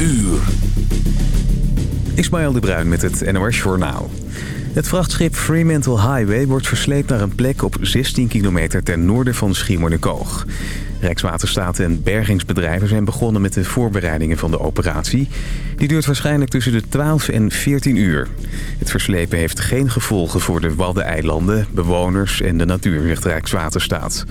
uur. Ismaël de Bruin met het NOS Journaal. Het vrachtschip Fremantle Highway wordt versleept naar een plek op 16 kilometer ten noorden van Schiermonnikoog. Rijkswaterstaat en bergingsbedrijven zijn begonnen met de voorbereidingen van de operatie. Die duurt waarschijnlijk tussen de 12 en 14 uur. Het verslepen heeft geen gevolgen voor de Waddeneilanden, bewoners en de natuur, Rijkswaterstaat.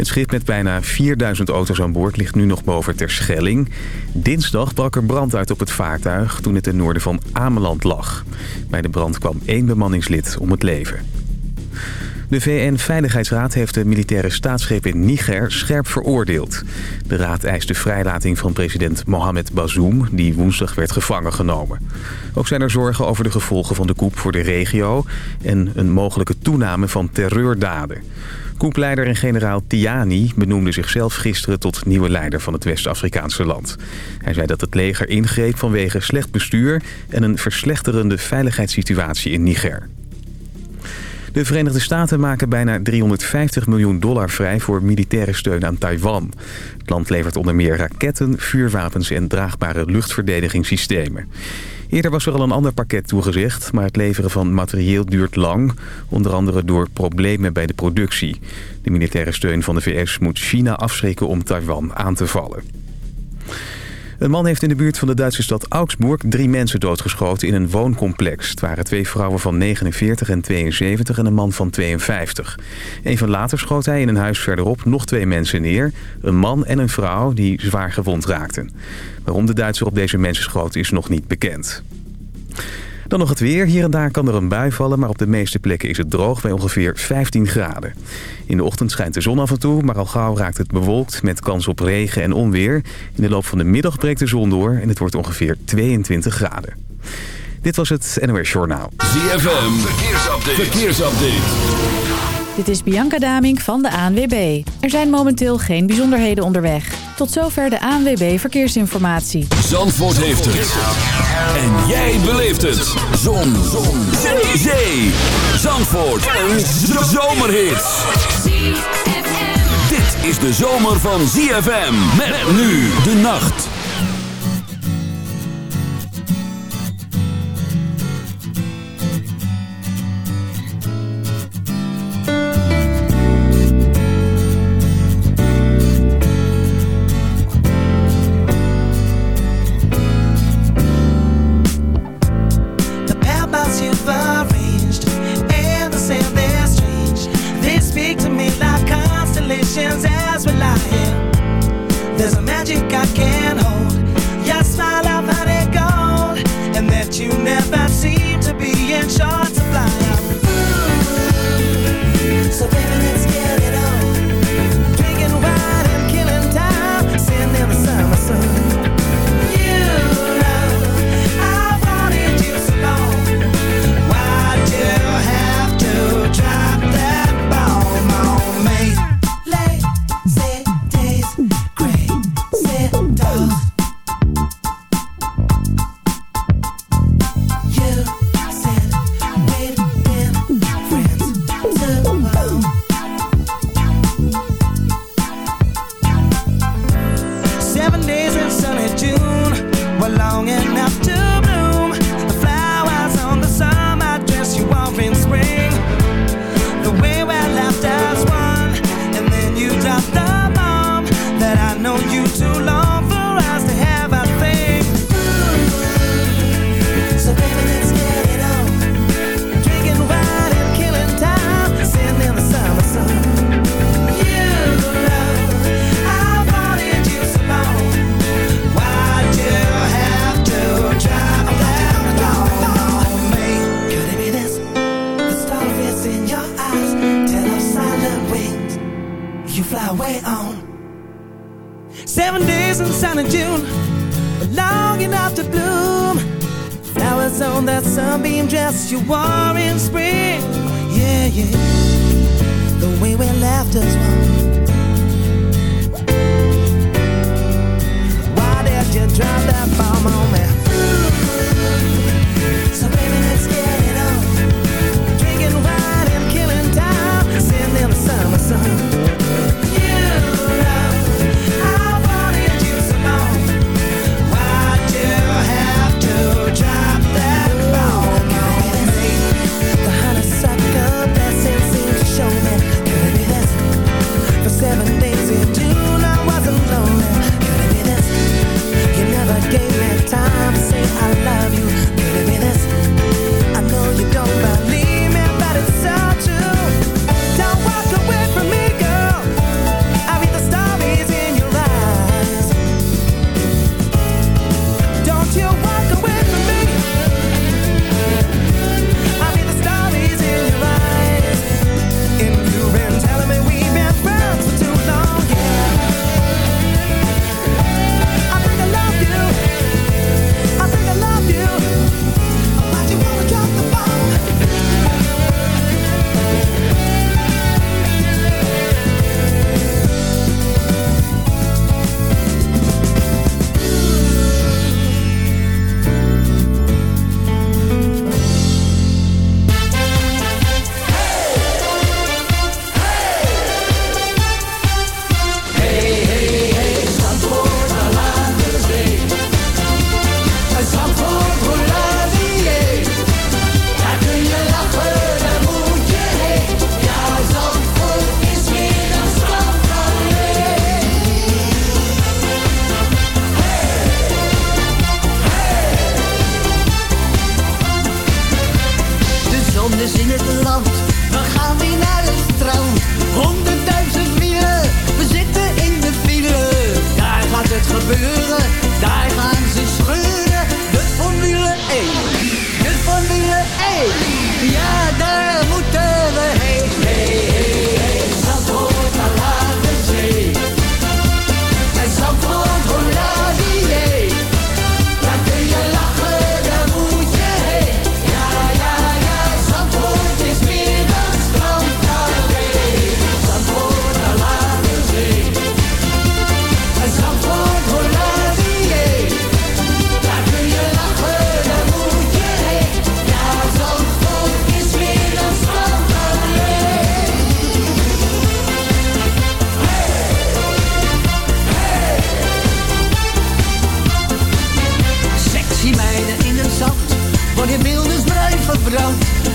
Het schip met bijna 4000 auto's aan boord ligt nu nog boven Terschelling. Dinsdag brak er brand uit op het vaartuig toen het ten noorden van Ameland lag. Bij de brand kwam één bemanningslid om het leven. De VN-veiligheidsraad heeft de militaire staatsgreep in Niger scherp veroordeeld. De raad eist de vrijlating van president Mohamed Bazoum, die woensdag werd gevangen genomen. Ook zijn er zorgen over de gevolgen van de koep voor de regio... en een mogelijke toename van terreurdaden. Koepleider en generaal Tiani benoemde zichzelf gisteren tot nieuwe leider van het West-Afrikaanse land. Hij zei dat het leger ingreep vanwege slecht bestuur en een verslechterende veiligheidssituatie in Niger. De Verenigde Staten maken bijna 350 miljoen dollar vrij voor militaire steun aan Taiwan. Het land levert onder meer raketten, vuurwapens en draagbare luchtverdedigingssystemen. Eerder was er al een ander pakket toegezegd, maar het leveren van materieel duurt lang. Onder andere door problemen bij de productie. De militaire steun van de VS moet China afschrikken om Taiwan aan te vallen. Een man heeft in de buurt van de Duitse stad Augsburg drie mensen doodgeschoten in een wooncomplex. Het waren twee vrouwen van 49 en 72 en een man van 52. Even later schoot hij in een huis verderop nog twee mensen neer. Een man en een vrouw die zwaar gewond raakten. Waarom de Duitser op deze mensen schoot is nog niet bekend. Dan nog het weer. Hier en daar kan er een bui vallen, maar op de meeste plekken is het droog bij ongeveer 15 graden. In de ochtend schijnt de zon af en toe, maar al gauw raakt het bewolkt met kans op regen en onweer. In de loop van de middag breekt de zon door en het wordt ongeveer 22 graden. Dit was het NOS Journaal. ZFM, verkeersupdate. verkeersupdate. Dit is Bianca Damink van de ANWB. Er zijn momenteel geen bijzonderheden onderweg. Tot zover de ANWB Verkeersinformatie. Zandvoort heeft het. En jij beleeft het. Zon. Zon. Zee. Zandvoort. Een zomerhit. Dit is de zomer van ZFM. Met nu de nacht.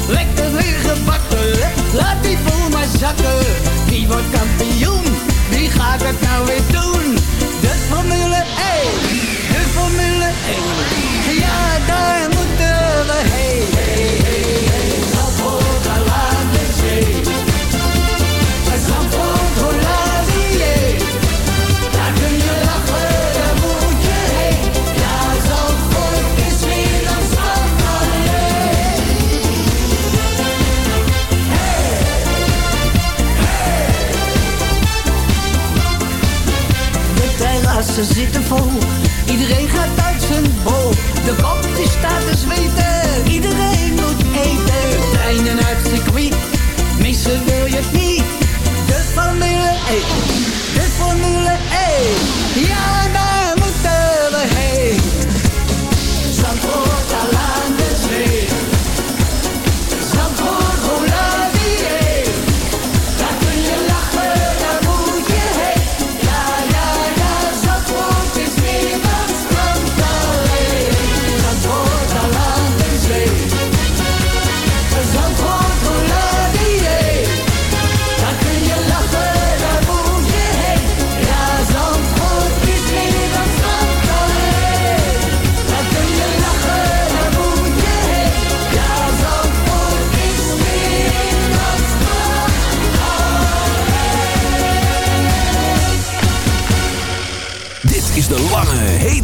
Lekker weer gebakken, laat die boel maar zakken. Wie wordt kampioen? Wie gaat het nou weer doen? ze zitten vol. Iedereen gaat uit zijn bol. De kop die staat te zweten, iedereen moet eten. De treinen uit circuit, missen wil je niet. De Formule 1, de Formule 1, ja en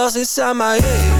lost inside my head.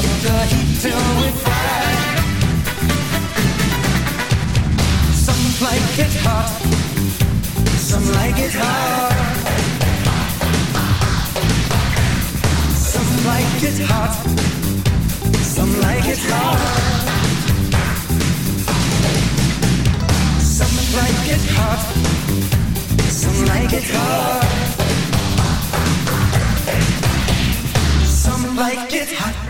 Some like it hot, some like it. Some like it hot, some like it. Some like it hot. Some like it hot.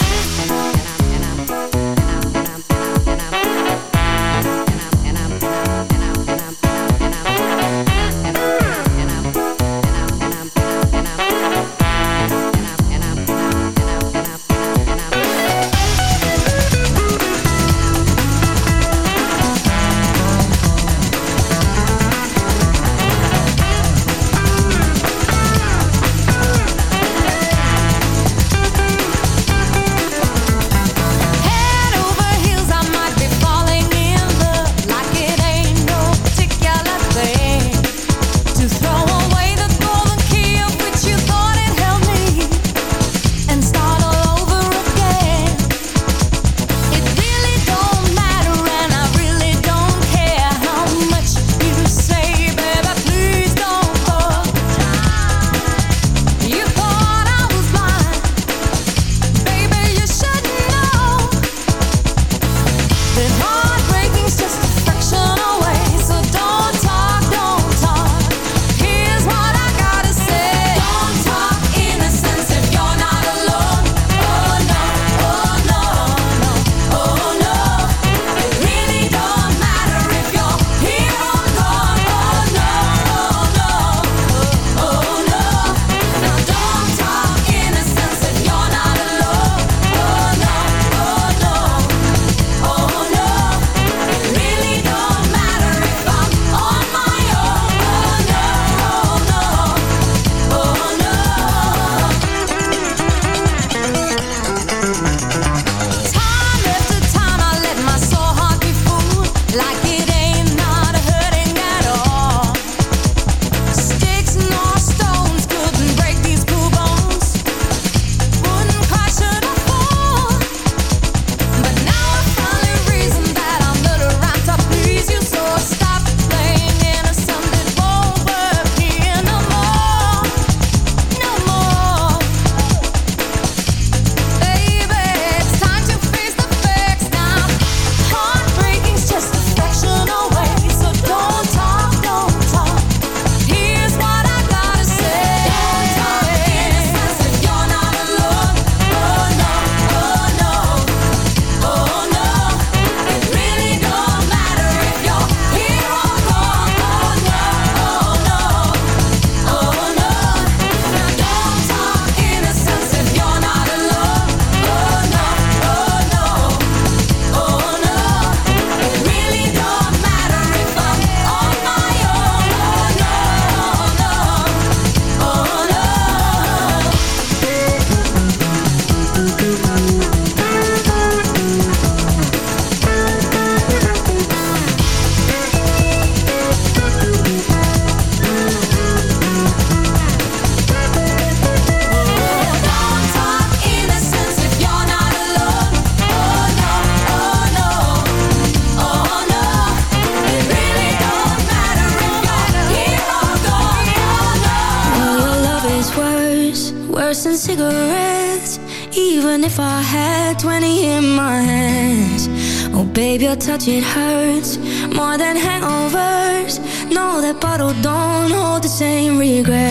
it hurts more than hangovers. Know that bottle don't hold the same regret.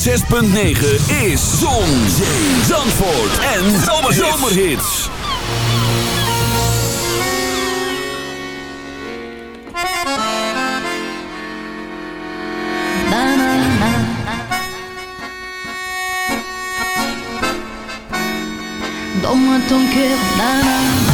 106.9 is Zon, Zandvoort en Zomerhits. Donne-moi ton.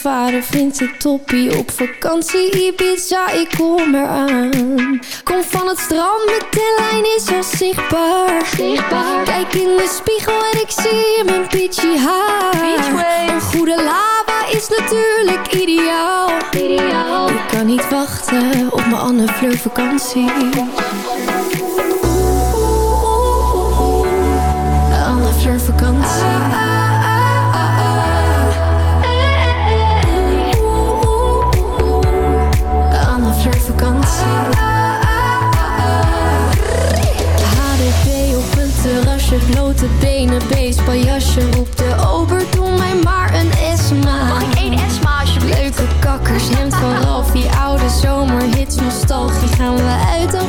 vader vindt het toppie Op vakantie Ibiza, ik kom eraan. Kom van het strand, mijn tellijn is al zichtbaar. zichtbaar. Kijk in de spiegel en ik zie mijn peachy haar. Een goede lava is natuurlijk ideaal, ideaal. Ik kan niet wachten op mijn Anne Fleur vakantie. Anne Fleur vakantie. De benen, jasje Roep de ober, doe mij maar een Esma Mag ik één Esma alsjeblieft? Leuke kakkers, hemd van Ralf, Die oude zomerhits, nostalgie Gaan we uit, dan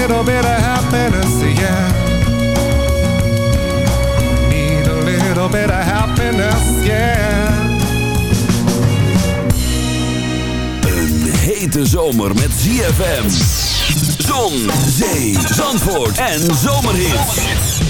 Little bit of happiness, yeah. Need a little bit of happiness, yeah. Een hete zomer met ZFM. Zon, zee, zandvoort en zomerhit.